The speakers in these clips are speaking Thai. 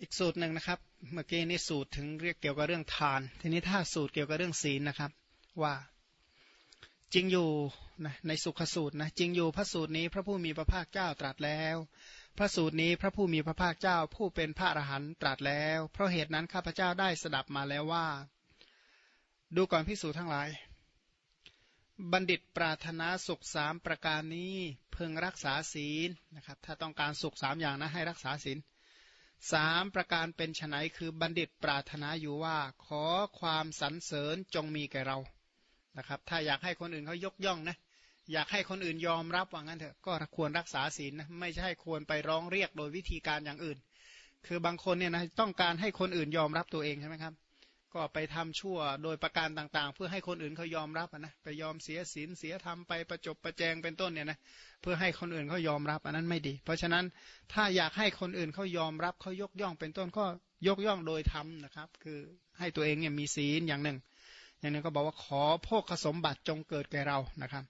อีกสูตรหนึ่งนะครับ เมื่อกี้นี่สูตรถึงเรียกเกี่ยวกับเรื่องทาน ทีนี้ถ้าสูตรเกี่ยวกับเรื่องศีลนะครับ ว่าจริงอยู่นะในสุขสูตรนะจริงอยู่พระสูตรนี้พระผู้มีพระภาคเจ้าตรัสแล้ว พระสูตรนี้พระผู้มีพระภาคเจ้าผู้เป็นพระอรหันต์ตรัสแล้ว เพราะเหตุนั้นข้าพเจ้าได้สดับมาแล้วว่า ดูก่อนพิสูจน์ทั้งหลาย บัณฑิตปรารถนาสุขสามประการนี้เพึงรักษาศีลนะครับ ถ้าต้องการสุขสามอย่างนะให้รักษาศีล สามประการเป็นไฉนคือบัณฑิตปรารถนาอยู่ว่า ขอความสรรเสริญจงมีแก่เรานะครับ ถ้าอยากให้คนอื่นเขายกย่องนะอยากให้คนอื่นยอมรับว่างั้นเถอะก็ควรรักษาศีลนะไม่ใช่ควรไปร้องเรียกโดยวิธีการอย่างอื่น คือบางคนเนี่ยนะต้องการให้คนอื่นยอมรับตัวเองใช่ไหมครับ ก็ไปทำชั่วโดยประการต่างๆ เพื่อให้คนอื่นเขายอมรับนะไปยอมเสียศีลเสียธรรมไปประจบประแจงเป็นต้นเนี่ยนะเพื่อให้คนอื่นเขายอมรับอันนั้นไม่ดี เพราะฉะนั้นถ้าอยากให้คนอื่นเขายอมรับเขายกย่องเป็นต้นก็ยกย่องโดยธรรมนะครับ คือให้ตัวเองเนี่ยมีศีลอย่างหนึ่ง อย่างนี้ก็บอกว่าขอโภคสมบัติจงเกิดแก่เรานะครับ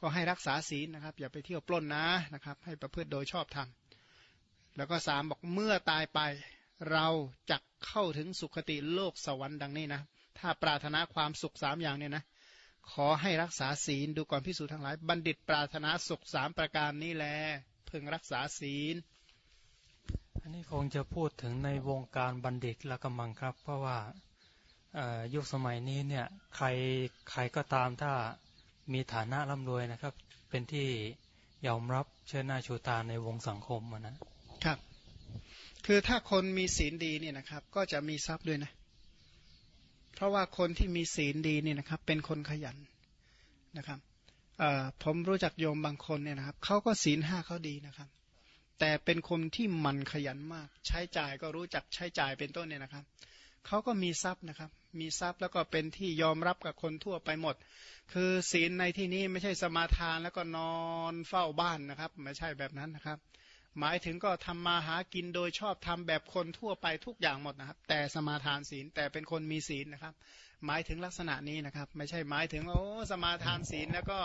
ก็ให้รักษาศีลนะครับ อย่าไปเที่ยวปล้นนะนะครับ ให้ประพฤติโดยชอบธรรมแล้วก็สามบอกเมื่อตายไป เราจะเข้าถึงสุคติโลกสวรรค์ดังนี้นะ ถ้าปรารถนาความสุขสามอย่างเนี่ยนะ ขอให้รักษาศีลดูก่อนพิสูจน์ทั้งหลาย บัณฑิตปรารถนาสุขสามประการนี้แลพึงรักษาศีล อันนี้คงจะพูดถึงในวงการบัณฑิตละกำมังครับ เพราะว่ายุคสมัยนี้เนี่ยใครใครก็ตามถ้ามีฐานะร่ำรวยนะครับ เป็นที่ยอมรับเชิญหน้าชูตาในวงสังคมนะครับ คือถ้าคนมีศีลดีเนี่ยนะครับ ก็จะมีทรัพย์ด้วยนะ เพราะว่าคนที่มีศีลดีเนี่ยนะครับ เป็นคนขยันนะครับผมรู้จักโยมบางคนเนี่ยนะครับเขาก็ศีลห้าเขาดีนะครับ แต่เป็นคนที่มันขยันมาก ใช้จ่ายก็รู้จักใช้จ่ายเป็นต้นเนี่ยนะครับเขาก็มีทรัพย์นะครับ มีทรัพย์แล้วก็เป็นที่ยอมรับกับคนทั่วไปหมด คือศีลในที่นี้ไม่ใช่สมาทานแล้วก็นอนเฝ้าบ้านนะครับ ไม่ใช่แบบนั้นนะครับ หมายถึงก็ทำมาหากินโดยชอบทำแบบคนทั่วไปทุกอย่างหมดนะครับ แต่สมาทานศีลแต่เป็นคนมีศีลนะครับ หมายถึงลักษณะนี้นะครับ ไม่ใช่หมายถึงโอ้สมาทานศีลแล้วก็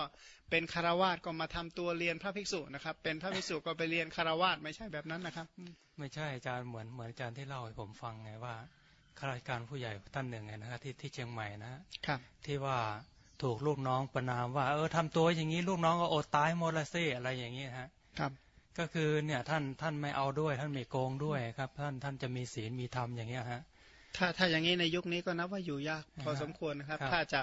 เป็นคารวาสก็มาทำตัวเรียนพระภิกษุนะครับ เป็นพระภิกษุก็ไปเรียนคารวาสไม่ใช่แบบนั้นนะครับ ไม่ใช่อาจารย์เหมือนเหมือนอาจารย์ที่เล่าให้ผมฟังไงว่าข้าราชการผู้ใหญ่ท่านหนึ่งไงนะครับที่ที่เชียงใหม่นะครับที่ว่าถูกลูกน้องประนามว่า เออทำตัวอย่างนี้ลูกน้องก็อดตายหมดละซิอะไรอย่างนี้ฮะครับ ก็คือเนี่ยท่านท่านไม่เอาด้วย ท่านไม่โกงด้วยครับ ท่านท่านจะมีศีลมีธรรมอย่างเงี้ยฮะถ้าถ้าอย่างนี้ในยุคนี้ก็นับว่าอยู่ยากพอสมควรนะครับ ถ้าจะ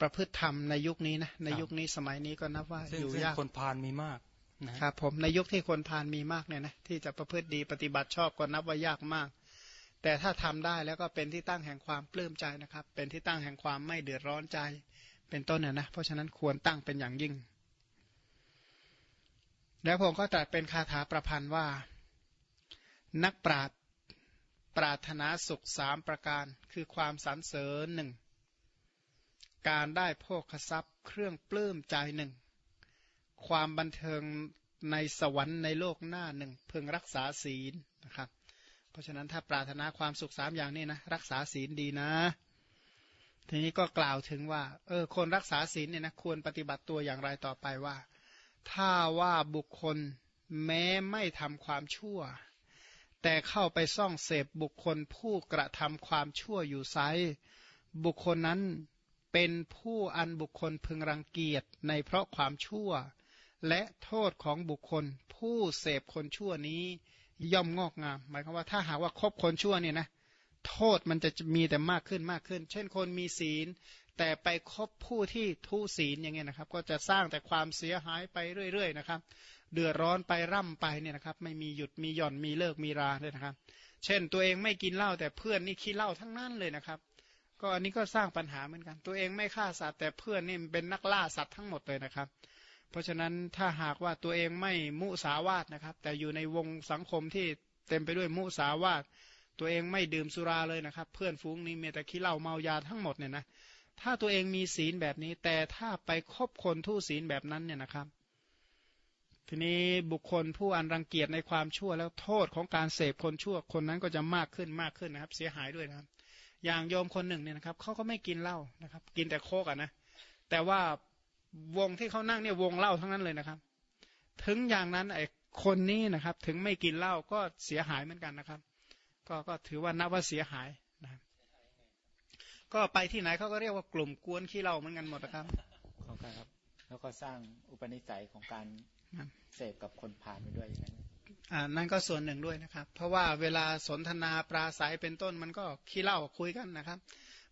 ประพฤติธรรมในยุคนี้นะในยุคนี้สมัยนี้ก็นับว่าอยู่ยากคนพานมีมากนะครับผมในยุคที่คนพานมีมากเนี่ยนะที่จะประพฤติดีปฏิบัติชอบก็นับว่ายากมาก แต่ถ้าทำได้แล้วก็เป็นที่ตั้งแห่งความปลื้มใจนะครับ เป็นที่ตั้งแห่งความไม่เดือดร้อนใจ เป็นต้นน่ยนะเพราะฉะนั้นควรตั้งเป็นอย่างยิ่ง แล้วผมก็ตรัสเป็นคาถาประพันธ์ว่า นักปราดปรารถนาสุขสามประการ คือความสรรเสริญหนึ่งการได้โภคทรัพย์เครื่องปลื้มใจหนึ่งความบันเทิงในสวรรค์ในโลกหน้าหนึ่งเพึงรักษาศีลนะครับ เพราะฉะนั้นถ้าปรารถนาความสุขสามอย่างนี้นะรักษาศีลดีนะ ทีนี้ก็กล่าวถึงว่าเออคนรักษาศีลเนี่ยนะควรปฏิบัติตัวอย่างไรต่อไปว่า ถ้าว่าบุคคลแม้ไม่ทำความชั่ว แต่เข้าไปซ่องเสพบุคคลผู้กระทำความชั่วอยู่ไซบุคคลนั้นเป็นผู้อันบุคคลพึงรังเกียจในเพราะความชั่ว และโทษของบุคคล ผู้เสพคนชั่วนี้ย่อมงอกงาม หมายความว่าถ้าหากว่าคบคนชั่วเนี่ยนะโทษมันจะมีแต่มากขึ้นมากขึ้น เช่นคนมีศีล แต่ไปคบผู้ที่ทุศีลอย่างเงี้ยนะครับ ก็จะสร้างแต่ความเสียหายไปเรื่อย ๆ นะครับ เดือดร้อนไปร่ำไปเนี่ยนะครับ ไม่มีหยุดมีหย่อนมีเลิกมีราเลยนะครับ เช่นตัวเองไม่กินเหล้าแต่เพื่อนนี่ขี้เหล้าทั้งนั้นเลยนะครับ ก็อันนี้ก็สร้างปัญหาเหมือนกัน ตัวเองไม่ฆ่าสัตว์แต่เพื่อนนี่เป็นนักล่าสัตว์ทั้งหมดเลยนะครับ เพราะฉะนั้นถ้าหากว่าตัวเองไม่มุสาวาทนะครับ แต่อยู่ในวงสังคมที่เต็มไปด้วยมุสาวาทตัวเองไม่ดื่มสุราเลยนะครับ เพื่อนฟุ้งนี่มีแต่ขี้เหล้าเมายาทั้งหมดเนี่ยนะ ถ้าตัวเองมีศีลแบบนี้ แต่ถ้าไปคบคนทุศีลแบบนั้นเนี่ยนะครับ ทีนี้บุคคลผู้อันรังเกียจในความชั่วแล้วโทษของการเสพคนชั่วคนนั้นก็จะมากขึ้นมากขึ้นนะครับ เสียหายด้วยนะครับ อย่างโยมคนหนึ่งเนี่ยนะครับเขาก็ไม่กินเหล้านะครับ กินแต่โคกอะนะแต่ว่าวงที่เขานั่งเนี่ยวงเหล้าทั้งนั้นเลยนะครับ ถึงอย่างนั้นไอ้คนนี้นะครับ ถึงไม่กินเหล้าก็เสียหายเหมือนกันนะครับ ก็ก็ถือว่านับว่าเสียหาย ก็ไปที่ไหนเขาก็เรียกว่ากลุ่มกวนขี้เหล้าเหมือนกันหมดนะครับของการครับ แล้วก็สร้างอุปนิสัยของการเสพกับคนผ่านไปด้วยอย่างนั้นอ่านั่นก็ส่วนหนึ่งด้วยนะครับ เพราะว่าเวลาสนทนาปราศัยเป็นต้นมันก็ขี้เหล้าคุยกันนะครับ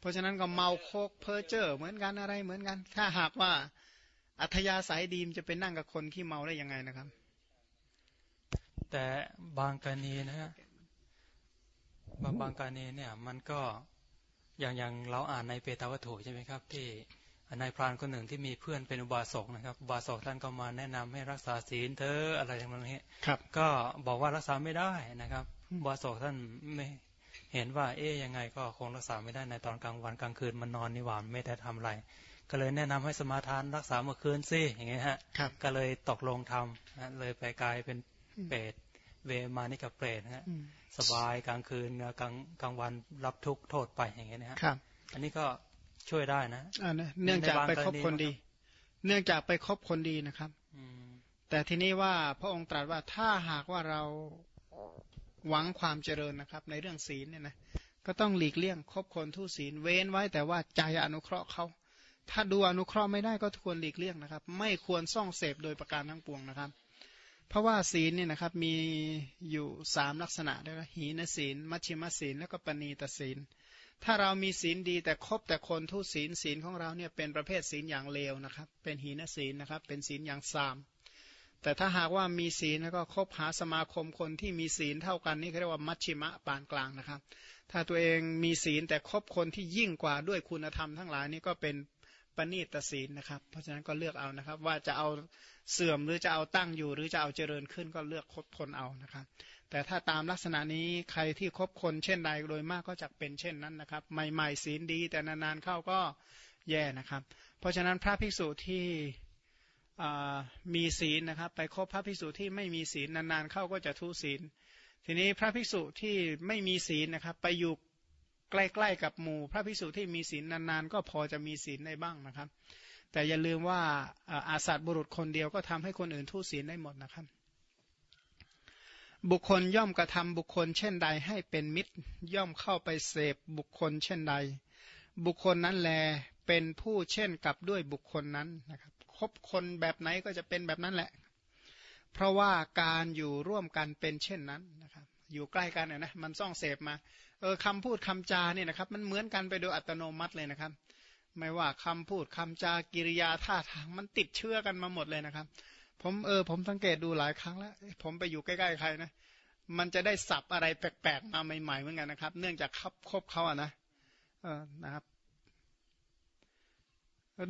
เพราะฉะนั้นก็เมาโคกเพอเจอร์เหมือนกันอะไรเหมือนกัน ถ้าหากว่าอัธยาศัยดีมจะเป็นนั่งกับคนขี้เมาได้ยังไงนะครับ แต่บางกรณีนะฮะบางบางกรณีเนี่ยมันก็ อย่างอย่างเราอ่านในเปตาวัตถุใช่ไหมครับ ที่นายพรานคนหนึ่งที่มีเพื่อนเป็นอุบาสกนะครับอุบาสกท่านก็มาแนะนำให้รักษาศีลเธออะไรอย่างนี้ครับ ก็บอกว่ารักษาไม่ได้นะครับอุบาสกท่านไม่เห็นว่าเอ๊ยยังไงก็คงรักษาไม่ได้ในตอนกลางวันกลางคืนมันนอนนิวานไม่ได้ทำอะไร ก็เลยแนะนำให้สมาทานรักษาเมื่อคืนสิอย่างเงี้ยฮะก็เลยตกลงทำนะเลยไปกลายเป็นเปรตเวมานิกับเปรตฮะ สบายกลางคืนกลางกลางวันรับทุกโทษไปอย่างเงี้ยนะฮะอันนี้ก็ช่วยได้นะอ่าเนื่องจากไปคบคนดี เนื่องจากไปคบคนดีนะครับแต่ทีนี้ว่าพระองค์ตรัสว่าถ้าหากว่าเราหวังความเจริญนะครับ ในเรื่องศีลเนี่ยนะก็ต้องหลีกเลี่ยงคบคนทุศีลเว้นไว้แต่ว่าใจอนุเคราะห์เขาถ้าดูอนุเคราะห์ไม่ได้ก็ควรหลีกเลี่ยงนะครับ ไม่ควรซ่องเสพโดยประการทั้งปวงนะครับ เพราะว่าศีลเนี่ยนะครับมีอยู่สามลักษณะด้วยนะหีนศีล มัชฌิมศีล แล้วก็ปณีตศีล ถ้าเรามีศีลดีแต่คบแต่คนทุศีลศีลของเราเนี่ยเป็นประเภทศีลอย่างเลวนะครับ เป็นหีนศีลนะครับ เป็นศีลอย่างสาม แต่ถ้าหากว่ามีศีลแล้วก็คบหาสมาคมคนที่มีศีลเท่ากันนี่เขาเรียกว่ามัชชิมะปานกลางนะครับ ถ้าตัวเองมีศีลแต่คบคนที่ยิ่งกว่าด้วยคุณธรรมทั้งหลายนี่ก็เป็น ปณีตศีลนะครับ เพราะฉะนั้นก็เลือกเอานะครับ ว่าจะเอาเสื่อมหรือจะเอาตั้งอยู่ หรือจะเอาเจริญขึ้นก็เลือกคบคนเอานะครับ แต่ถ้าตามลักษณะนี้ใครที่คบคนเช่นใดโดยมากก็จะเป็นเช่นนั้นนะครับ ใหม่ๆศีลดี แต่นานๆเข้าก็แย่นะครับ เพราะฉะนั้นพระภิกษุที่มีศีลนะครับ ไปคบพระภิกษุที่ไม่มีศีลนานๆเข้าก็จะทุศีล ทีนี้พระภิกษุที่ไม่มีศีลนะครับ ไปอยู่ ใกล้ๆกับหมู่ พระภิกษุที่มีศีลนานๆ ก็พอจะมีศีลได้บ้างนะครับ แต่อย่าลืมว่าอาสัตบุรุษคนเดียวก็ทำให้คนอื่นทุศีลได้หมดนะครับ บุคคลย่อมกระทำบุคคลเช่นใดให้เป็นมิตรย่อมเข้าไปเสพบุคคลเช่นใด บุคคลนั้นแลเป็นผู้เช่นกับด้วยบุคคลนั้นนะครับคบคนแบบไหนก็จะเป็นแบบนั้นแหละ เพราะว่าการอยู่ร่วมกันเป็นเช่นนั้นนะครับ อยู่ใกล้กันนะมันซ่องเสพมาเออคำพูดคำจาเนี่ยนะครับ มันเหมือนกันไปโดยอัตโนมัติเลยนะครับ ไม่ว่าคำพูดคำจากิริยาท่าทางมันติดเชื่อกันมาหมดเลยนะครับ ผมเออผมสังเกตดูหลายครั้งแล้ว ผมไปอยู่ใกล้ๆใครนะมันจะได้สับอะไรแปลกๆมาใหม่ๆเหมือนกันนะครับ เนื่องจากคบคบเขาอะนะเออนะครับ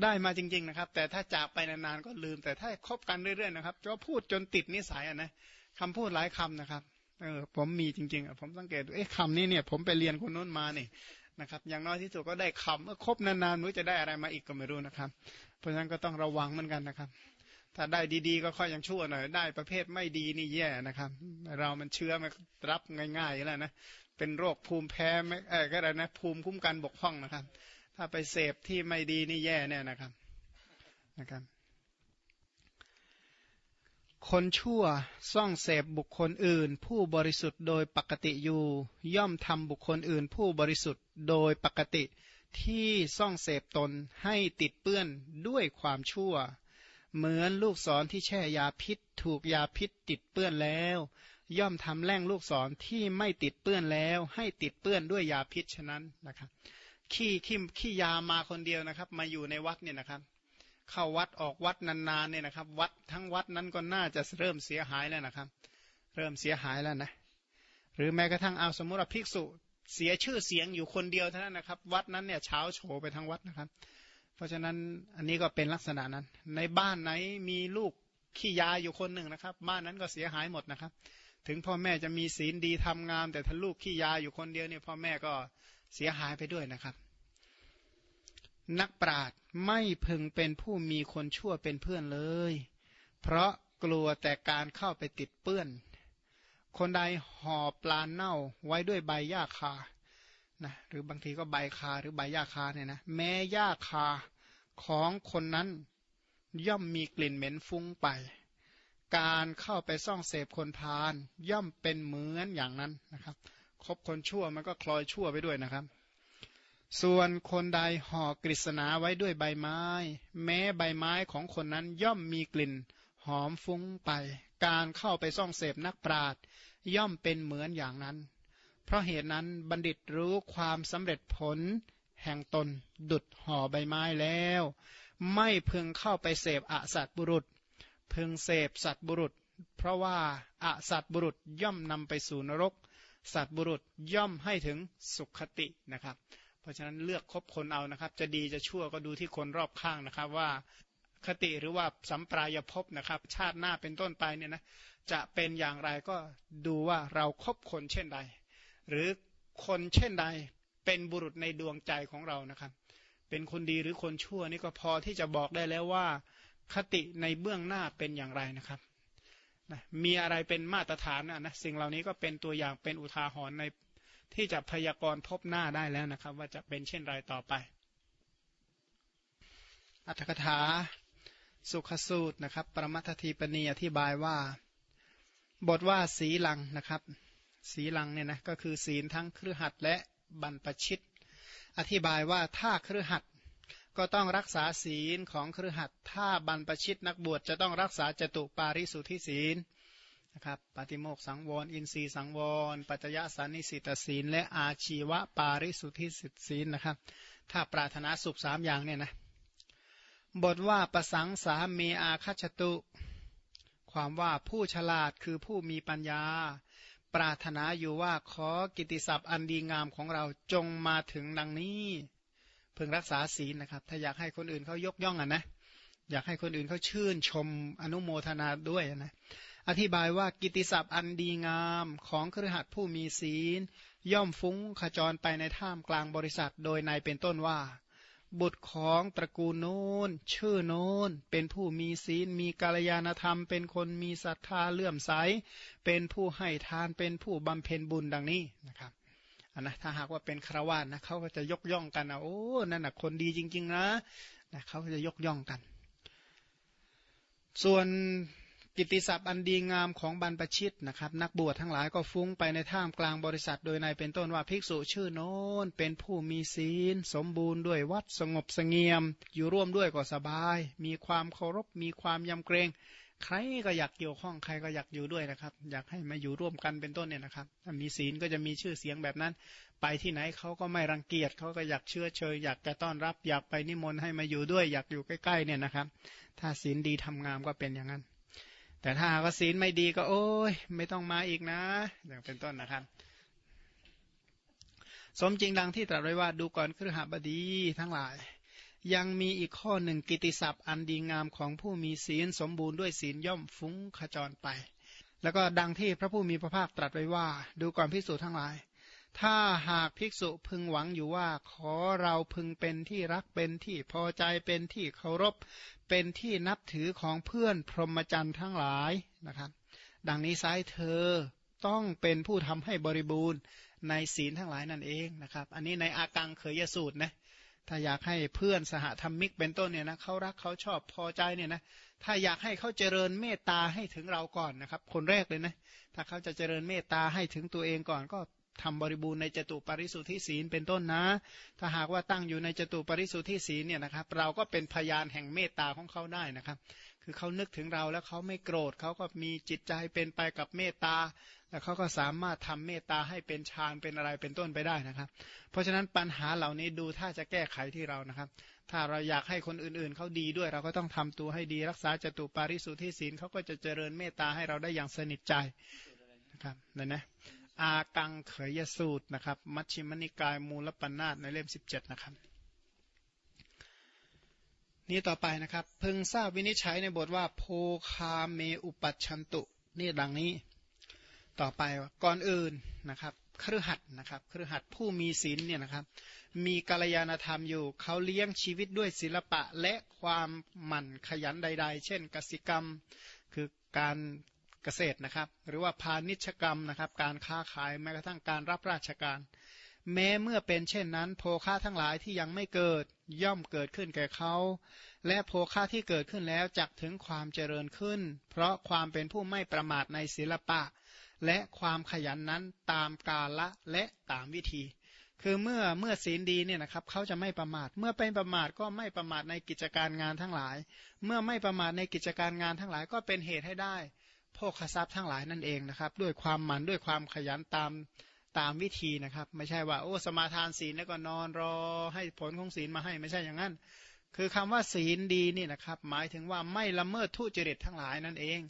ได้มาจริง ๆนะครับ แต่ถ้าจากไปนานๆก็ลืม แต่ถ้าคบกันเรื่อยๆนะครับจะพูดจนติดนิสัยอะนะคำพูดหลายคำนะครับ เออผมมีจริงๆอะผมสังเกตดูเอ๊ะคำนี้เนี่ย ผมไปเรียนคนนู้นมาเนี่ยนะครับ อย่างน้อยที่สุดก็ได้คำเมื่อครบนานๆนู้จะได้อะไรมาอีกก็ไม่รู้นะครับ เพราะฉะนั้นก็ต้องระวังเหมือนกันนะครับ ถ้าได้ดีๆ ก็ค่อยยังชั่วหน่อย ได้ประเภทไม่ดีนี่แย่นะครับ เรามันเชื้อมันรับง่ายๆแล้วนะเป็นโรคภูมิแพ้ไม่เออก็ได้นะภูมิคุ้มกันบกพร่องนะครับ ถ้าไปเสพที่ไม่ดีนี่แย่แน่นะครับนะครับ คนชั่วซ่องเสพบุคคลอื่น ผู้บริสุทธิ์โดยปกติอยู่ ย่อมทำบุคคลอื่น ผู้บริสุทธิ์โดยปกติ ที่ซ่องเสพตนให้ติดเปื้อนด้วยความชั่ว เหมือนลูกศรที่แช่ยาพิษ ถูกยาพิษติดเปื้อนแล้ว ย่อมทำแร่งลูกศรที่ไม่ติดเปื้อนแล้ว ให้ติดเปื้อนด้วยยาพิษฉะนั้นนะครับขี้ขี้ขี้ยามาคนเดียวนะครับ มาอยู่ในวัดเนี่ยนะครับ เข้าวัดออกวัดนานๆเนี่ยนะครับ วัดทั้งวัดนั้นก็น่าจะเริ่มเสียหายแล้วนะครับ เริ่มเสียหายแล้วนะหรือแม้กระทั่งเอาสมมติว่าภิกษุเสียชื่อเสียงอยู่คนเดียวเท่านั้นนะครับ วัดนั้นเนี่ยเช้าโฉไปทั้งวัดนะครับ เพราะฉะนั้นอันนี้ก็เป็นลักษณะนั้น ในบ้านไหนมีลูกขี้ยาอยู่คนหนึ่งนะครับ บ้านนั้นก็เสียหายหมดนะครับ ถึงพ่อแม่จะมีศีลดีทำงาม แต่ถ้าลูกขี้ยาอยู่คนเดียวเนี่ยพ่อแม่ก็เสียหายไปด้วยนะครับ นักปราชญ์ไม่พึงเป็นผู้มีคนชั่วเป็นเพื่อนเลย เพราะกลัวแต่การเข้าไปติดเปื้อน คนใดห่อปลาเน่าไว้ด้วยใบหญ้าคานะหรือบางทีก็ใบคาหรือใบหญ้าคาเนี่ยนะแม้หญ้าคาของคนนั้นย่อมมีกลิ่นเหม็นฟุ้งไป การเข้าไปซ่องเสพคนพาลย่อมเป็นเหมือนอย่างนั้นนะครับ คบคนชั่วมันก็คลอยชั่วไปด้วยนะครับ ส่วนคนใดห่อกฤษณาไว้ด้วยใบไม้ แม้ใบไม้ของคนนั้นย่อมมีกลิ่น หอมฟุ้งไป การเข้าไปซ่องเสพนักปราดย่อมเป็นเหมือนอย่างนั้น เพราะเหตุนั้นบัณฑิตรู้ความสำเร็จผล แห่งตน ดุดห่อใบไม้แล้ว ไม่พึงเข้าไปเสพอสัตบุรุษ พึงเสพสัตบุรุษ เพราะว่าอสัตบุรุษย่อมนำไปสู่นรก สัตบุรุษย่อมให้ถึงสุขตินะครับ ราะฉะนั้นเลือกคบคนเอานะครับ จะดีจะชั่วก็ดูที่คนรอบข้างนะครับว่าคติหรือว่าสัมปรายภพนะครับ ชาติหน้าเป็นต้นไปเนี่ยนะจะเป็นอย่างไรก็ดูว่าเราครบคนเช่นใด หรือคนเช่นใดเป็นบุรุษในดวงใจของเรานะครับ เป็นคนดีหรือคนชั่วนี่ก็พอที่จะบอกได้แล้วว่า คติในเบื้องหน้าเป็นอย่างไรนะครับนะมีอะไรเป็นมาตรฐานนะนะสิ่งเหล่านี้ก็เป็นตัวอย่างเป็นอุทาหรณ์ใน ที่จะพยากรณ์พบหน้าได้แล้วนะครับ ว่าจะเป็นเช่นไรต่อไป อัตถกถาสุขสูตรนะครับ ประมัตทีปณีอธิบายว่า บทว่าสีลังนะครับ สีลังเนี่ยนะก็คือศีลทั้งครือหัดและบรรปชิต อธิบายว่าถ้าครือหัดก็ต้องรักษาศีลของครือหัดถ้าบรรปชิตนักบวชจะต้องรักษาจตุปาริสุทธิศีล นะครับปฏิโมกสังวร อินทรีสังวร ปัจจยสันนิสิตศีล และอาชีวะปาริสุทธิศีลนะครับ ถ้าปรารถนาสุขสามอย่างเนี่ยนะ บทว่าประสังสาเมอาคัจตุ ความว่าผู้ฉลาดคือผู้มีปัญญา ปรารถนาอยู่ว่าขอกิติศัพท์อันดีงามของเราจงมาถึงดังนี้พึงรักษาศีลนะครับ ถ้าอยากให้คนอื่นเขายกย่องอะนะ อยากให้คนอื่นเขาชื่นชมอนุโมทนาด้วยนะ อธิบายว่ากิติศัพท์อันดีงามของครหัสผู้มีศีล ย่อมฟุ้งขจรไปในท่ามกลางบริษัทโดยในเป็นต้นว่า บุตรของตระกูลโน้น ชื่อโน้น เป็นผู้มีศีล มีกาลยานธรรม เป็นคนมีศรัทธาเลื่อมใส เป็นผู้ให้ทานเป็นผู้บำเพ็ญบุญดังนี้นะครับอันนะถ้าหากว่าเป็นคราวานนะเขาก็จะยกย่องกันนะโอ้นั่นนะคนดีจริง ๆ นะนะเขาจะยกย่องกัน ส่วน กิตติศัพท์อันดีงามของบรรพชิตนะครับ นักบวชทั้งหลายก็ฟุ้งไปในท่ามกลางบริษัทโดยในเป็นต้นว่าภิกษุชื่อโน้น เป็นผู้มีศีล สมบูรณ์ด้วยวัดสงบสงเงียม อยู่ร่วมด้วยก็สบาย มีความเคารพมีความยำเกรง ใครก็อยากเกี่ยวข้องใครก็อยากอยู่ด้วยนะครับ อยากให้มาอยู่ร่วมกันเป็นต้นเนี่ยนะครับมีศีลก็จะมีชื่อเสียงแบบนั้น ไปที่ไหนเขาก็ไม่รังเกียจเขาก็อยากเชื่อเชยอยากจะต้อนรับ อยากไปนิมนต์ให้มาอยู่ด้วย อยากอยู่ใกล้ๆเนี่ยนะครับ ถ้าศีลดีทำงามก็เป็นอย่างนั้น แต่ถ้าว่าศีลไม่ดีก็ โอ้ยไม่ต้องมาอีกนะ อย่างเป็นต้นนะครับ สมจริงดังที่ตรัสไว้ว่าดูก่อนครหบดีทั้งหลาย ยังมีอีกข้อหนึ่งกิติศัพท์อันดีงามของผู้มีศีลสมบูรณ์ด้วยศีลย่อมฟุ้งขจรไป แล้วก็ดังที่พระผู้มีพระภาคตรัสไว้ว่า ดูก่อนพิสูจน์ทั้งหลาย ถ้าหากภิกษุพึงหวังอยู่ว่า ขอเราพึงเป็นที่รักเป็นที่พอใจเป็นที่เคารพ เป็นที่นับถือของเพื่อนพรหมจรรย์ทั้งหลายนะครับ ดังนี้ไซเธอต้องเป็นผู้ทำให้บริบูรณ์ในศีลทั้งหลายนั่นเองนะครับ อันนี้ในอากังเขยสูตรนะถ้าอยากให้เพื่อนสหธรรมิกเป็นต้นเนี่ยนะเขารักเขาชอบพอใจเนี่ยนะถ้าอยากให้เขาเจริญเมตตาให้ถึงเราก่อนนะครับ คนแรกเลยนะถ้าเขาจะเจริญเมตตาให้ถึงตัวเองก่อนก็ ทำบริบูรณ์ในจตุปริสุทธิศีลเป็นต้นนะ ถ้าหากว่าตั้งอยู่ในจตุปริสุทธิศีลเนี่ยนะครับ เราก็เป็นพยานแห่งเมตตาของเขาได้นะครับ คือเขานึกถึงเราแล้วเขาไม่โกรธเขาก็มีจิตใจเป็นไปกับเมตตาแล้วเขาก็สามารถทำเมตตาให้เป็นฌานเป็นอะไรเป็นต้นไปได้นะครับ เพราะฉะนั้นปัญหาเหล่านี้ดูถ้าจะแก้ไขที่เรานะครับ ถ้าเราอยากให้คนอื่นๆเขาดีด้วย เราก็ต้องทำตัวให้ดีรักษาจตุปาริสุทธิศีลเขาก็จะเจริญเมตตาให้เราได้อย่างสนิทใจนะครับนั่นนะ อากังเขยสูตรนะครับ มัชฌิมนิกายมูลปัญนาตในเล่มสิบเจ็ดนะครับ นี่ต่อไปนะครับ พึงทราบวินิจฉัยในบทว่า โพคาเมอุปัชันตุ นี่ดังนี้ ต่อไปก่อนอื่นนะครับครือหัดนะครับครือหัดผู้มีศีลเนี่ยนะครับ มีกาลยานธรรมอยู่ เขาเลี้ยงชีวิตด้วยศิลปะและความหมั่นขยันใด ๆ เช่น กสิกรรม คือการ เกษตรนะครับ หรือว่าพาณิชกรรมนะครับ การค้าขายแม้กระทั่งการรับราชการ แม้เมื่อเป็นเช่นนั้น โภคาทั้งหลายที่ยังไม่เกิดย่อมเกิดขึ้นแก่เขา และโภคาที่เกิดขึ้นแล้วจักถึงความเจริญขึ้น เพราะความเป็นผู้ไม่ประมาทในศิลปะ และความขยันนั้นตามกาละและตามวิธีคือเมื่อเมื่อศีลดีเนี่ยนะครับเขาจะไม่ประมาท เมื่อเป็นประมาทก็ไม่ประมาทในกิจการงานทั้งหลาย เมื่อไม่ประมาทในกิจการงานทั้งหลายก็เป็นเหตุให้ได้ โภคทรัพย์ทั้งหลายนั่นเองนะครับ ด้วยความหมั่นด้วยความขยันตามตามวิธีนะครับ ไม่ใช่ว่า โอ้สมาทานศีลแล้วก็นอนรอให้ผลของศีลมาให้ไม่ใช่อย่างนั้น คือคำว่าศีลดีนี่นะครับ หมายถึงว่าไม่ละเมิดทุจริตทั้งหลายนั่นเอง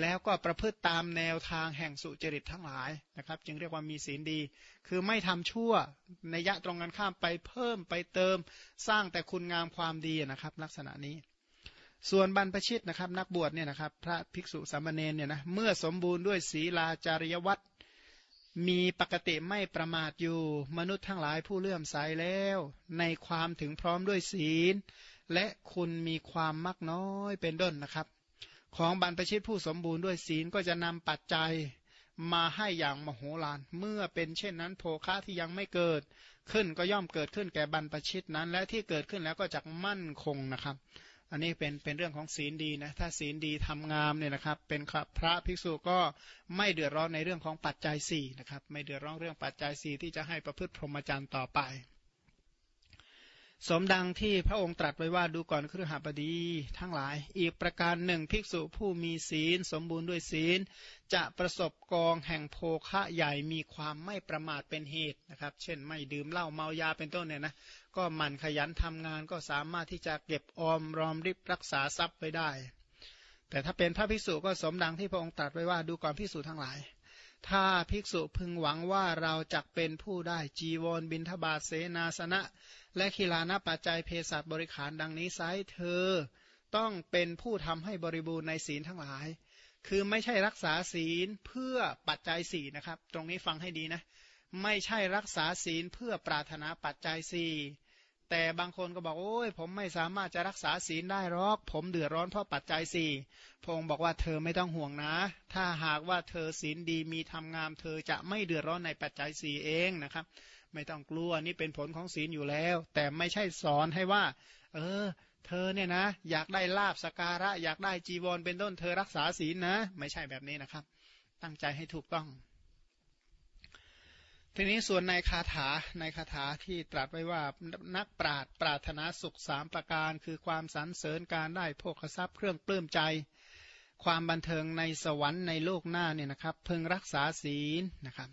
แล้วก็ประพฤติตามแนวทางแห่งสุจริตทั้งหลายนะครับ จึงเรียกว่ามีศีลดี คือไม่ทำชั่วในยะตรงกันข้ามไปเพิ่มไปเติม สร้างแต่คุณงามความดีนะครับ ลักษณะนี้ ส่วนบรรพชิตนะครับนักบวชเนี่ยนะครับพระภิกษุสามเณรเนี่ยนะเมื่อสมบูรณ์ด้วยศีลาจาริยวัตรมีปกติไม่ประมาทอยู่ มนุษย์ทั้งหลายผู้เลื่อมใสแล้ว ในความถึงพร้อมด้วยศีล และคุณมีความมักน้อยเป็นด้นนะครับ ของบรรพชิตผู้สมบูรณ์ด้วยศีลก็จะนำปัจจัยมาให้อย่างมโหฬาร เมื่อเป็นเช่นนั้นโภคะที่ยังไม่เกิด ขึ้นก็ย่อมเกิดขึ้นแก่บรรพชิตนั้น และที่เกิดขึ้นแล้วก็จะมั่นคงนะครับ อันนี้เป็นเป็นเรื่องของศีลดีนะถ้าศีลดีทำงามเนี่ยนะครับ เป็นพระภิกษุก็ไม่เดือดร้อนในเรื่องของปัจจัย4นะครับไม่เดือดร้อนเรื่องปัจจัย4ที่จะให้ประพฤติพรหมจรรย์ต่อไป สมดังที่พระองค์ตรัสไว้ว่าดูก่อนครือหาบดีทั้งหลาย อีกประการหนึ่งภิกษุผู้มีศีล สมบูรณ์ด้วยศีล จะประสบกองแห่งโภคะใหญ่มีความไม่ประมาทเป็นเหตุนะครับ เช่น ไม่ดื่มเหล้าเมายาเป็นต้นเนี่ยนะ ก็หมั่นขยันทำงานก็สามารถที่จะเก็บออมรอมริบรักษาทรัพย์ไว้ได้ แต่ถ้าเป็นพระภิกษุก็สมดังที่พระองค์ตรัสไว้ว่าดูก่อนภิกษุทั้งหลาย ถ้าภิกษุพึงหวังว่าเราจะเป็นผู้ได้จีวรบินทบาทเสนาสนะ และขีลานะปัจจัยเภสัชบริขารดังนี้ไซเธอ ต้องเป็นผู้ทำให้บริบูรณ์ในศีลทั้งหลาย คือไม่ใช่รักษาศีลเพื่อปัจจัยสี่นะครับ ตรงนี้ฟังให้ดีนะ ไม่ใช่รักษาศีลเพื่อปรารถนาปัจจัยสี่ แต่บางคนก็บอกโอ้ยผมไม่สามารถจะรักษาศีลได้หรอก ผมเดือดร้อนเพราะปัจจัยสี่พง์บอกว่าเธอไม่ต้องห่วงนะ ถ้าหากว่าเธอศีลดีมีทำงาม เธอจะไม่เดือดร้อนในปัจจัยสี่เองนะครับ ไม่ต้องกลัวนี่เป็นผลของศีลอยู่แล้ว แต่ไม่ใช่สอนให้ว่า เออ เธอเนี่ยนะ อยากได้ลาบสการะ อยากได้จีวรเป็นต้นเธอรักษาศีลนะ ไม่ใช่แบบนี้นะครับ ตั้งใจให้ถูกต้อง ทีนี้ส่วนในคาถาในคาถาที่ตรัสไว้ว่านักปราดปรารถนาสุขสามประการ คือความสรรเสริญการได้โภคทรัพย์เครื่องปลื้มใจ ความบันเทิงในสวรรค์ในโลกหน้าเนี่ยนะครับพึงรักษาศีลนะครับ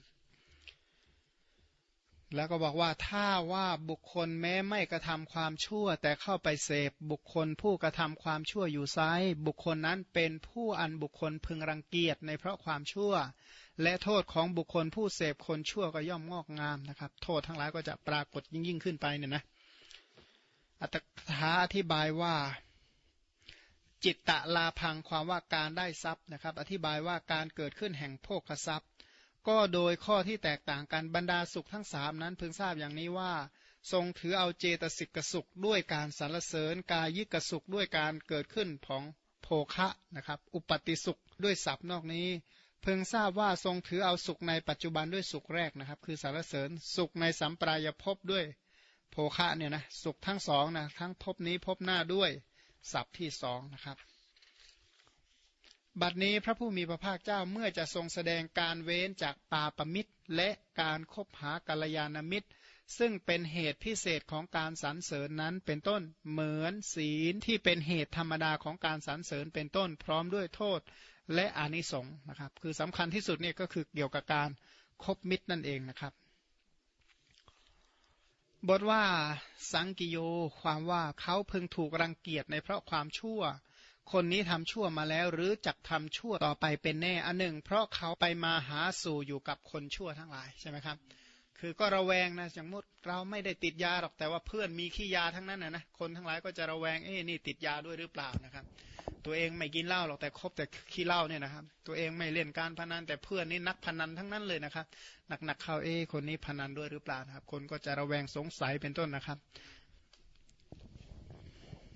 แล้วก็บอกว่าถ้าว่าบุคคลแม้ไม่กระทำความชั่ว แต่เข้าไปเสพบุคคลผู้กระทำความชั่วอยู่ไซบุคคลนั้นเป็นผู้อันบุคคลพึงรังเกียจในเพราะความชั่ว และโทษของบุคคลผู้เสพคนชั่วก็ย่อมงอกงามนะครับ โทษทั้งหลายก็จะปรากฏยิ่งยิ่งขึ้นไปเนี่ยนะอัตถาอธิบายว่าจิตตะลาพังความว่าการได้ทรัพย์นะครับ อธิบายว่าการเกิดขึ้นแห่งโภคทรัพย์ ก็โดยข้อที่แตกต่างกันบรรดาสุขทั้งสามนั้นพึงทราบอย่างนี้ว่า ทรงถือเอาเจตสิกสุขด้วยการสรรเสริญกายิกสุขด้วยการเกิดขึ้นของโภคะนะครับ อุปติสุขด้วยศัพท์นอกนี้ พิ่งทราบว่าทรงถือเอาสุขในปัจจุบันด้วยสุขแรกนะครับ คือสารเสริญสุขในสัมปรายภพด้วยโภคะเนี่ยนะสุขทั้งสองนะทั้งภพนี้ภพหน้าด้วยศัพท์ที่สองนะครับ บัดนี้พระผู้มีพระภาคเจ้าเมื่อจะทรงแสดงการเว้นจากปาปมิตร และการคบหากัลยาณมิตร ซึ่งเป็นเหตุพิเศษของการสรรเสริญนั้นเป็นต้นเหมือนศีลที่เป็นเหตุธรรมดาของการสรรเสริญเป็นต้น พร้อมด้วยโทษ และอานิสงส์นะครับ คือสำคัญที่สุดเนี่ยก็คือเกี่ยวกับการคบมิตรนั่นเองนะครับ บทว่าสังกิโยความว่าเขาเพึงถูกรังเกียจในเพราะความชั่ว คนนี้ทำชั่วมาแล้วหรือจักทำชั่วต่อไปเป็นแน่อันหนึ่ง เพราะเขาไปมาหาสู่อยู่กับคนชั่วทั้งหลายใช่ไหมครับ คือก็ระแวงนะสมมติเราไม่ได้ติดยาหรอกแต่ว่าเพื่อนมีขี้ยาทั้งนั้นนะนะคนทั้งหลายก็จะระแวงเอ้นี่ติดยาด้วยหรือเปล่านะครับ ตัวเองไม่กินเหล้าหรอกแต่คบแต่ขี้เหล้าเนี่ยนะครับ ตัวเองไม่เล่นการพนันแต่เพื่อนนี่นักพนันทั้งนั้นเลยนะครับหนักๆเข้าเอ้คนนี้พนันด้วยหรือเปล่านะครับ คนก็จะระแวงสงสัยเป็นต้นนะครับ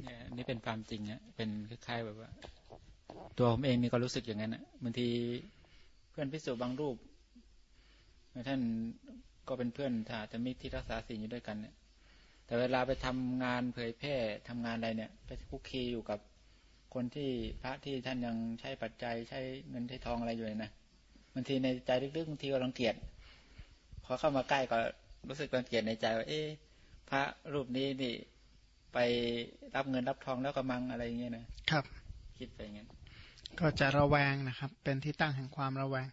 เนี่ยนี่เป็นความจริงเนี่ยเป็นคล้ายๆแบบว่า ตัวผมเองมีก็รู้สึกอย่างนั้นอะบางทีเพื่อนพิสูจน์บางรูปท่าน ก็เป็นเพื่อนถ้าจะมีที่รักษาสิ่งอยู่ด้วยกันเนี่ย แต่เวลาไปทำงานเผยแพร่ทำงานอะไรเนี่ย ไปคุกคีอยู่กับคนที่พระที่ท่านยังใช้ปัจจัยใช้เงินใช้ทองอะไรอยู่นะบางทีในใจลึกๆบางทีก็รังเกียจพอเข้ามาใกล้ก็รู้สึกรังเกียจในใจว่าเอ๊ะพระรูปนี้นี่ไปรับเงินรับทองแล้วกำมังอะไรอย่างเงี้ยนะครับ คิดไปอย่างงี้ก็จะระแวงนะครับ เป็นที่ตั้งแห่งความระแวง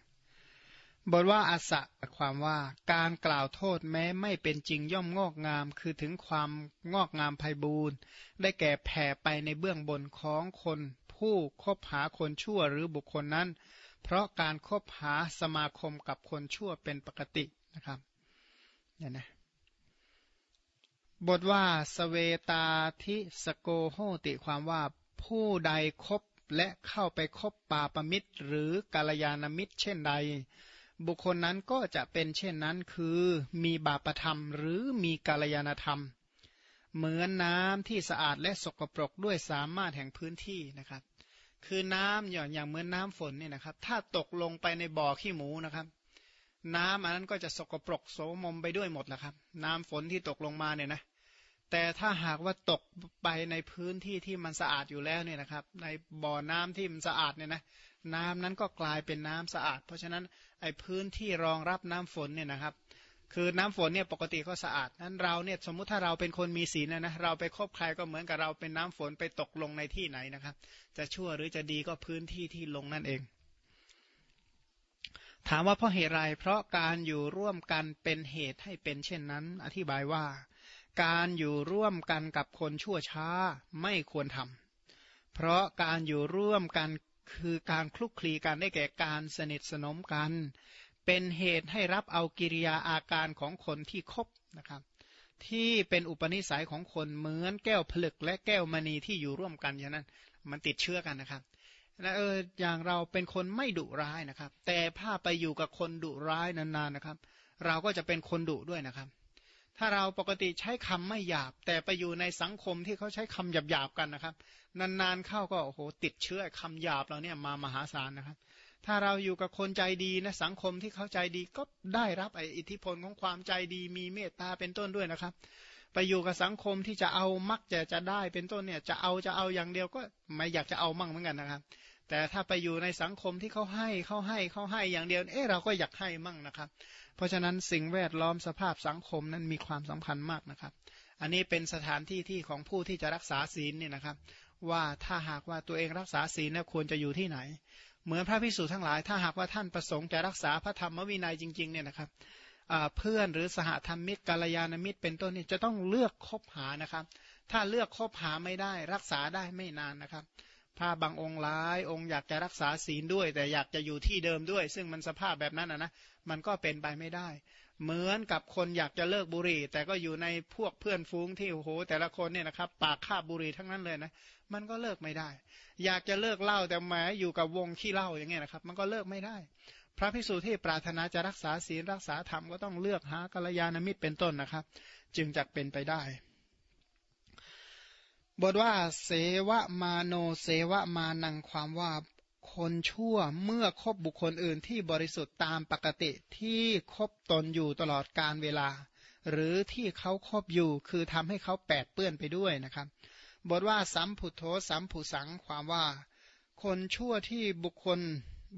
บทว่าอาสะความว่าการกล่าวโทษแม้ไม่เป็นจริงย่อมงอกงาม คือถึงความงอกงามไพบูรณ์ได้แก่แผ่ไปในเบื้องบนของคน ผู้คบหาคนชั่วหรือบุคคลนั้น เพราะการคบหาสมาคมกับคนชั่วเป็นปกตินะครับเนี่ยนะบทว่าสเวตาทิสโกโหติความว่าผู้ใดคบและเข้าไปคบปาปมิตร หรือกาลยานมิตร เช่นใด บุคคลนั้นก็จะเป็นเช่นนั้นคือมีบาปธรรมหรือมีกาลยานธรรม เหมือนน้ำที่สะอาดและสกปรกด้วยสามารถแห่งพื้นที่นะครับ คือน้ำอย่างอย่างเหมือนน้ำฝนเนี่ยนะครับ ถ้าตกลงไปในบ่อขี้หมูนะครับ น้ำอันนั้นก็จะสกปรกโสมมไปด้วยหมดแหละครับ น้ำฝนที่ตกลงมาเนี่ยนะแต่ถ้าหากว่าตกไปในพื้นที่ที่มันสะอาดอยู่แล้วเนี่ยนะครับ ในบ่อน้ำที่มันสะอาดเนี่ยนะ น้ำนั้นก็กลายเป็นน้ำสะอาด เพราะฉะนั้นไอ้พื้นที่รองรับน้ำฝนเนี่ยนะครับ คือน้ำฝนเนี่ยปกติก็สะอาดนั้นเราเนี่ยสมมุติถ้าเราเป็นคนมีศีลนะนะเราไปคบใครก็เหมือนกับเราเป็นน้ำฝนไปตกลงในที่ไหนนะครับ จะชั่วหรือจะดีก็พื้นที่ที่ลงนั่นเอง ถามว่าเพราะเหตุไรเพราะการอยู่ร่วมกันเป็นเหตุให้เป็นเช่นนั้น อธิบายว่า การอยู่ร่วมกันกับคนชั่วช้าไม่ควรทำเพราะการอยู่ร่วมกัน คือการคลุกคลีกันได้แก่การสนิทสนมกัน เป็นเหตุให้รับเอากิริยาอาการของคนที่คบนะครับที่เป็นอุปนิสัยของคนเหมือนแก้วผลึกและแก้วมณีที่อยู่ร่วมกันอย่างนั้น มันติดเชื้อกันนะครับนะเอออย่างเราเป็นคนไม่ดุร้ายนะครับ แต่ถ้าไปอยู่กับคนดุร้ายนานๆนะครับ เราก็จะเป็นคนดุด้วยนะครับ ถ้าเราปกติใช้คำไม่หยาบ แต่ไปอยู่ในสังคมที่เขาใช้คำหยาบๆกันนะครับ นานๆเข้าก็โอ้โหติดเชื้อคำหยาบเราเนี่ยมามหาศาลนะครับ ถ้าเราอยู่กับคนใจดีนะสังคมที่เขาใจดีก็ได้รับไออิทธิพลของความใจดีมีเมตตาเป็นต้นด้วยนะครับ ไปอยู่กับสังคมที่จะเอามักจะจะได้เป็นต้นเนี่ยจะเอาจะเอาอย่างเดียวก็ไม่อยากจะเอามั่งเหมือนกันนะครับ แต่ถ้าไปอยู่ในสังคมที่เขาให้เขาให้เขาให้อย่างเดียว เอ๊ะเราก็อยากให้มั่งนะครับ เพราะฉะนั้นสิ่งแวดล้อมสภาพสังคมนั้นมีความสำคัญมากนะครับ อันนี้เป็นสถานที่ที่ของผู้ที่จะรักษาศีลเนี่ยนะครับ ว่าถ้าหากว่าตัวเองรักษาศีลเนี่ยควรจะอยู่ที่ไหน เหมือนพระพิสุทั้งหลาย ถ้าหากว่าท่านประสงค์จะรักษาพระธรรมวินัยจริงๆเนี่ยนะครับเพื่อนหรือสหธรรมิกกาลยานมิตรเป็นต้นนี่จะต้องเลือกคบหานะครับ ถ้าเลือกคบหาไม่ได้รักษาได้ไม่นานนะครับ ถ้าบางองค์ร้ายองค์อยากจะรักษาศีลด้วย แต่อยากจะอยู่ที่เดิมด้วย ซึ่งมันสภาพแบบนั้นนะนะมันก็เป็นไปไม่ได้ เหมือนกับคนอยากจะเลิกบุหรี่ แต่ก็อยู่ในพวกเพื่อนฟุ้งที่โอ้โหแต่ละคนเนี่ยนะครับปากคาบบุหรี่ทั้งนั้นเลยนะมันก็เลิกไม่ได้ อยากจะเลิกเหล้าแต่แหมอยู่กับวงขี้เหล้าอย่างเงี้ยนะครับ มันก็เลิกไม่ได้ พระภิกษุที่ปรารถนาจะรักษาศีลรักษาธรรมก็ต้องเลือกหากัลยาณมิตรเป็นต้นนะครับ จึงจะเป็นไปได้ บทว่าเสวะมาโนเสวะมานังความว่าคนชั่วเมื่อคบบุคคลอื่นที่บริสุทธิ์ตามปกติที่คบตนอยู่ตลอดการเวลา หรือที่เขาคบอยู่คือทำให้เขาแปดเปื้อนไปด้วยนะครับ บทว่าสัมผุโธสัมผุสังความว่า คนชั่วที่บุคคล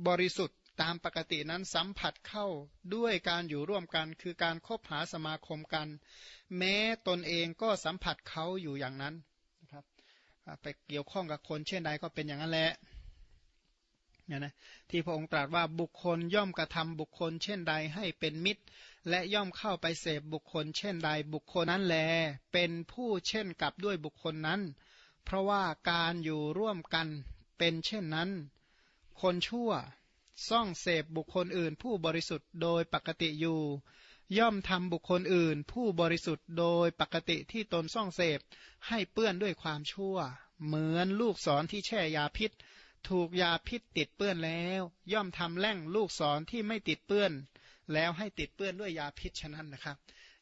บริสุทธิ์ตามปกตินั้นสัมผัสเข้าด้วยการอยู่ร่วมกัน คือการคบหาสมาคมกัน แม้ตนเองก็สัมผัสเขาอยู่อย่างนั้น ไปเกี่ยวข้องกับคนเช่นใดก็เป็นอย่างนั้นแหละเนี่ยนะที่พระองค์ตรัสว่าบุคคลย่อมกระทำบุคคลเช่นใดให้เป็นมิตร และย่อมเข้าไปเสพบุคคลเช่นใดบุคคลนั้นแล เป็นผู้เช่นกับด้วยบุคคลนั้น เพราะว่าการอยู่ร่วมกันเป็นเช่นนั้น คนชั่วซ่องเสพบุคคลอื่นผู้บริสุทธิ์โดยปกติอยู่ ย่อมทำบุคคลอื่น ผู้บริสุทธิ์โดยปกติที่ตนซ่องเสพ ให้เปื้อนด้วยความชั่ว เหมือนลูกศรที่แช่ยาพิษ ถูกยาพิษติดเปื้อนแล้ว ย่อมทำแล่งลูกศรที่ไม่ติดเปื้อน แล้วให้ติดเปื้อนด้วยยาพิษฉะนั้นนะครับ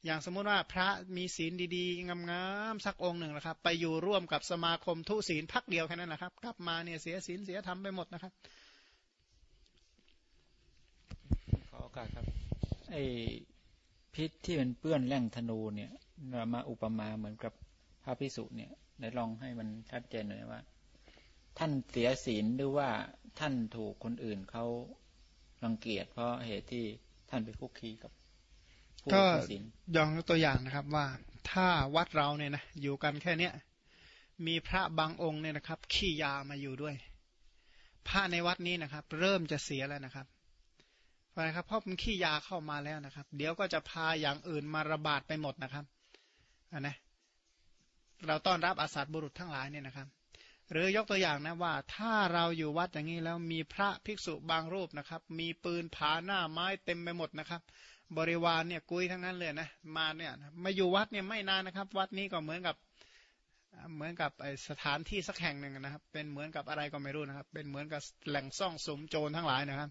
อย่างสมมุติว่าพระมีศีลดีๆงามๆสักองค์หนึ่งนะครับ ไปอยู่ร่วมกับสมาคมทุศีลพักเดียวแค่นั้นนะครับ กลับมาเนี่ยเสียศีลเสียธรรมไปหมดนะครับขอโอกาสครับไอ พิษที่เป็นเปื้อนแร่งธนูเนี่ยมาอุปมาเหมือนกับพระพิสุเนี่ยได้ลองให้มันชัดเจนหน่อยว่า ท่านเสียศีลหรือว่าท่านถูกคนอื่นเขารังเกียจเพราะเหตุที่ท่านไปคุกคีกับก็ยองตัวอย่างนะครับว่าถ้าวัดเราเนี่ยนะอยู่กันแค่เนี้ยมีพระบางองค์เนี่ยนะครับ ขี้ยามาอยู่ด้วยพระในวัดนี้นะครับ เริ่มจะเสียแล้วนะครับ เพราะนะครับเพราะมันขี้ยาเข้ามาแล้วนะครับ เดี๋ยวก็จะพาอย่างอื่นมาระบาดไปหมดนะครับอันนะเราต้อนรับอาสาบุรุษทั้งหลายเนี่ยนะครับ หรือยกตัวอย่างนะว่าถ้าเราอยู่วัดอย่างนี้แล้วมีพระภิกษุบางรูปนะครับ มีปืนผาหน้าไม้เต็มไปหมดนะครับ บริวารเนี่ยกุยทั้งนั้นเลยนะมาเนี่ยมาอยู่วัดเนี่ยไม่นานนะครับ วัดนี้ก็เหมือนกับเหมือนกับสถานที่สักแห่งหนึ่งนะครับ เป็นเหมือนกับอะไรก็ไม่รู้นะครับ เป็นเหมือนกับแหล่งซ่องสมโจรทั้งหลายนะครับ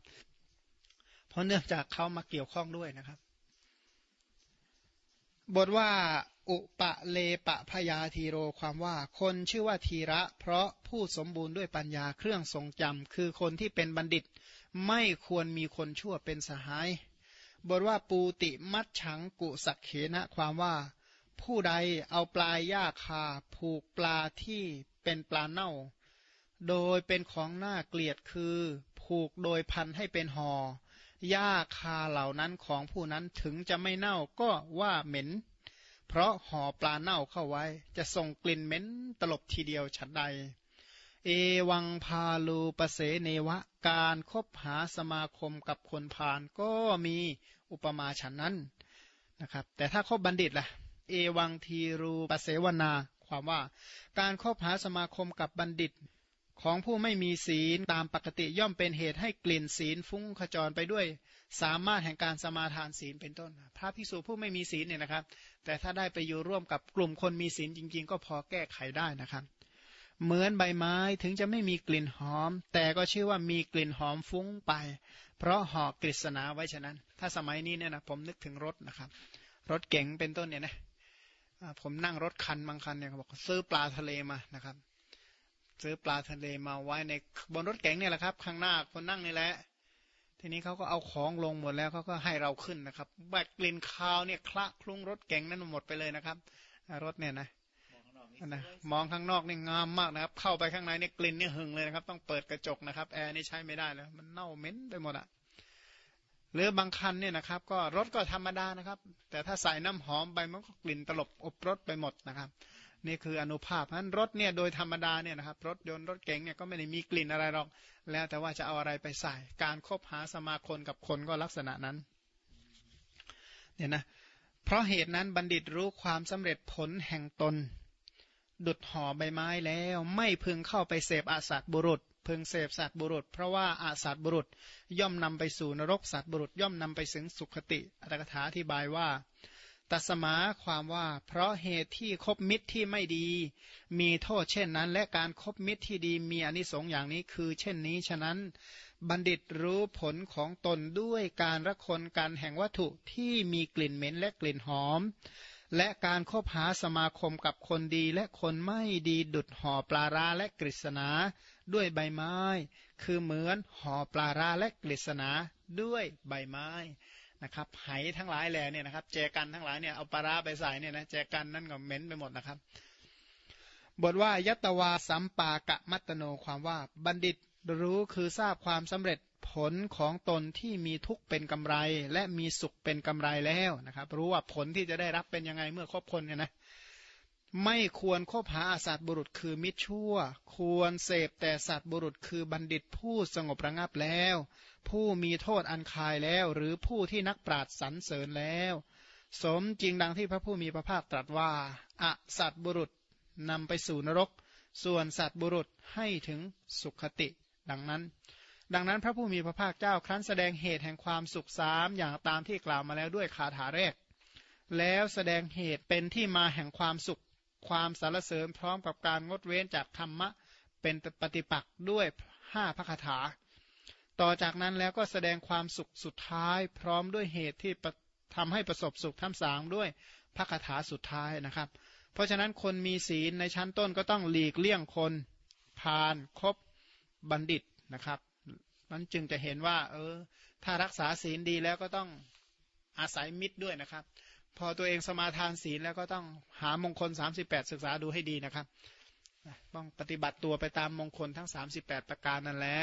เพราะเนื่องจากเขามาเกี่ยวข้องด้วยนะครับ บทว่าอุปะเลปะพยาทีโรความว่าคนชื่อว่าทีระ เพราะผู้สมบูรณ์ด้วยปัญญาเครื่องทรงจำคือคนที่เป็นบัณฑิต ไม่ควรมีคนชั่วเป็นสหาย บทว่าปูติมัดฉังกุสักเขนะความว่า ผู้ใดเอาปลายหญ้าคาผูกปลาที่เป็นปลาเน่า โดยเป็นของหน่าเกลียดคือ ผูกโดยพันให้เป็นหอ่อ หญ้าคาเหล่านั้นของผู้นั้นถึงจะไม่เน่าก็ว่าเหม็น เพราะห่อปลาเน่าเข้าไว้ จะส่งกลิ่นเหม็นตลบทีเดียวฉันใด เอวังพาลูปเสเนวะ การคบหาสมาคมกับคนพาลก็มีอุปมาฉันนั้นนะครับ แต่ถ้าคบบัณฑิตล่ะ เอวังทีรูปเสวนา ความว่า การคบหาสมาคมกับบัณฑิต ของผู้ไม่มีศีลตามปกติย่อมเป็นเหตุให้กลิ่นศีลฟุ้งขจรไปด้วย สามารถแห่งการสมาทานศีลเป็นต้น พระภิกษุผู้ไม่มีศีลเนี่ยนะครับ แต่ถ้าได้ไปอยู่ร่วมกับกลุ่มคนมีศีลจริง ๆ ก็พอแก้ไขได้นะครับ เหมือนใบไม้ถึงจะไม่มีกลิ่นหอม แต่ก็ชื่อว่ามีกลิ่นหอมฟุ้งไป เพราะห่อกฤษณาไว้ฉะนั้น ถ้าสมัยนี้เนี่ยนะผมนึกถึงรถนะครับ รถเก๋งเป็นต้นเนี่ยนะผมนั่งรถคันบางคันเนี่ยเขาบอกซื้อปลาทะเลมานะครับ ซื้อปลาทะเลมาไว้ในบนรถเก๋งเนี่ยแหละครับ ข้างหน้าคนนั่งนี่แหละ ทีนี้เขาก็เอาของลงหมดแล้วเขาก็ให้เราขึ้นนะครับแบบกลิ่นคาวเนี่ยคละคลุ้งรถเก๋งนั้นหมดไปเลยนะครับ รถเนี่ยนะนะมองข้างนอกนี่งามมากนะครับ เข้าไปข้างในนี่กลิ่นนี่หึงเลยนะครับ ต้องเปิดกระจกนะครับแอร์นี่ใช้ไม่ได้แล้วมันเน่าเหม็นไปหมดอะหรือบางคันเนี่ยนะครับ ก็รถก็ธรรมดานะครับ แต่ถ้าใส่น้ำหอมไปมันก็กลิ่นตลบอบรถไปหมดนะครับ นี่คืออนุภาพนั้นรถเนี่ยโดยธรรมดาเนี่ยนะครับรถยนต์รถเก๋งเนี่ยก็ไม่ได้มีกลิ่นอะไรหรอก แล้วแต่ว่าจะเอาอะไรไปใส่ การคบหาสมาคมกับคนก็ลักษณะนั้นเนี่ยนะเพราะเหตุนั้นบัณฑิตรู้ความสำเร็จผลแห่งตน ดุดห่อใบไม้แล้วไม่พึงเข้าไปเสพอาสัตบุรุษพึงเสพสัตบุรุษ เพราะว่าอาสัตบุรุษย่อมนำไปสู่นรกสัตบุรุษย่อมนำไปถึงสุขติอัตถกถาอธิบายว่า ตัสมาความว่าเพราะเหตุที่คบมิตรที่ไม่ดี มีโทษเช่นนั้น และการครบมิตรที่ดีมีอนิสงส์อย่างนี้คือ เช่นนี้ฉะนั้น บัณฑิตรู้ผลของตนด้วยการรักคนการแห่งวัตถุที่มีกลิ่นเหม็นและกลิ่นหอม และการคบหาสมาคมกับคนดีและคนไม่ดีดุดห่อปลาราและกฤษณาด้วยใบไม้ คือเหมือนห่อปลาราและกฤษณาด้วยใบไม้ นะครับไหทั้งหลายแหล่เนี่ยนะครับ แจกันทั้งหลายเนี่ยเอาปลาร้าไปใส่เนี่ยนะแจกันนั่นก็เหม็นไปหมดนะครับ บทว่ายัตวาสัมปากะมัตโนความว่าบัณฑิตรู้คือทราบความสำเร็จผลของตนที่มีทุกข์เป็นกำไร และมีสุขเป็นกำไรแล้วนะครับ รู้ว่าผลที่จะได้รับเป็นยังไงเมื่อครบคนเนี่ยนะไม่ควรคบหาอาสัตบุรุษคือมิตรชั่ว ควรเสพแต่สัตบุรุษคือบัณฑิตผู้สงบระงับแล้ว ผู้มีโทษอันคายแล้ว หรือผู้ที่นักปราดสรรเสริญแล้ว สมจริงดังที่พระผู้มีพระภาคตรัสว่าอสัตบุรุษนำไปสู่นรก ส่วนสัตบุรุษให้ถึงสุขติ ดังนั้น ดังนั้นพระผู้มีพระภาคเจ้าครั้นแสดงเหตุแห่งความสุขสามอย่างตามที่กล่าวมาแล้วด้วยคาถาแรก แล้วแสดงเหตุเป็นที่มาแห่งความสุข ความสารเสริญพร้อมกับการงดเว้นจากธรรมะเป็นปฏิปักษ์ด้วยห้าพระคาถา ต่อจากนั้นแล้วก็แสดงความสุขสุดท้าย พร้อมด้วยเหตุที่ทำให้ประสบสุขทั้งสามด้วยพระคาถาสุดท้ายนะครับ เพราะฉะนั้นคนมีศีลในชั้นต้นก็ต้องหลีกเลี่ยงคนพาลคบบัณฑิตนะครับมันจึงจะเห็นว่า เออ ถ้ารักษาศีลดีแล้วก็ต้องอาศัยมิตรด้วยนะครับ พอตัวเองสมาทานศีลแล้วก็ต้องหามงคล 38 ศึกษาดูให้ดีนะครับ ต้องปฏิบัติตัวไปตามมงคลทั้ง 38 ประการนั่นแหละ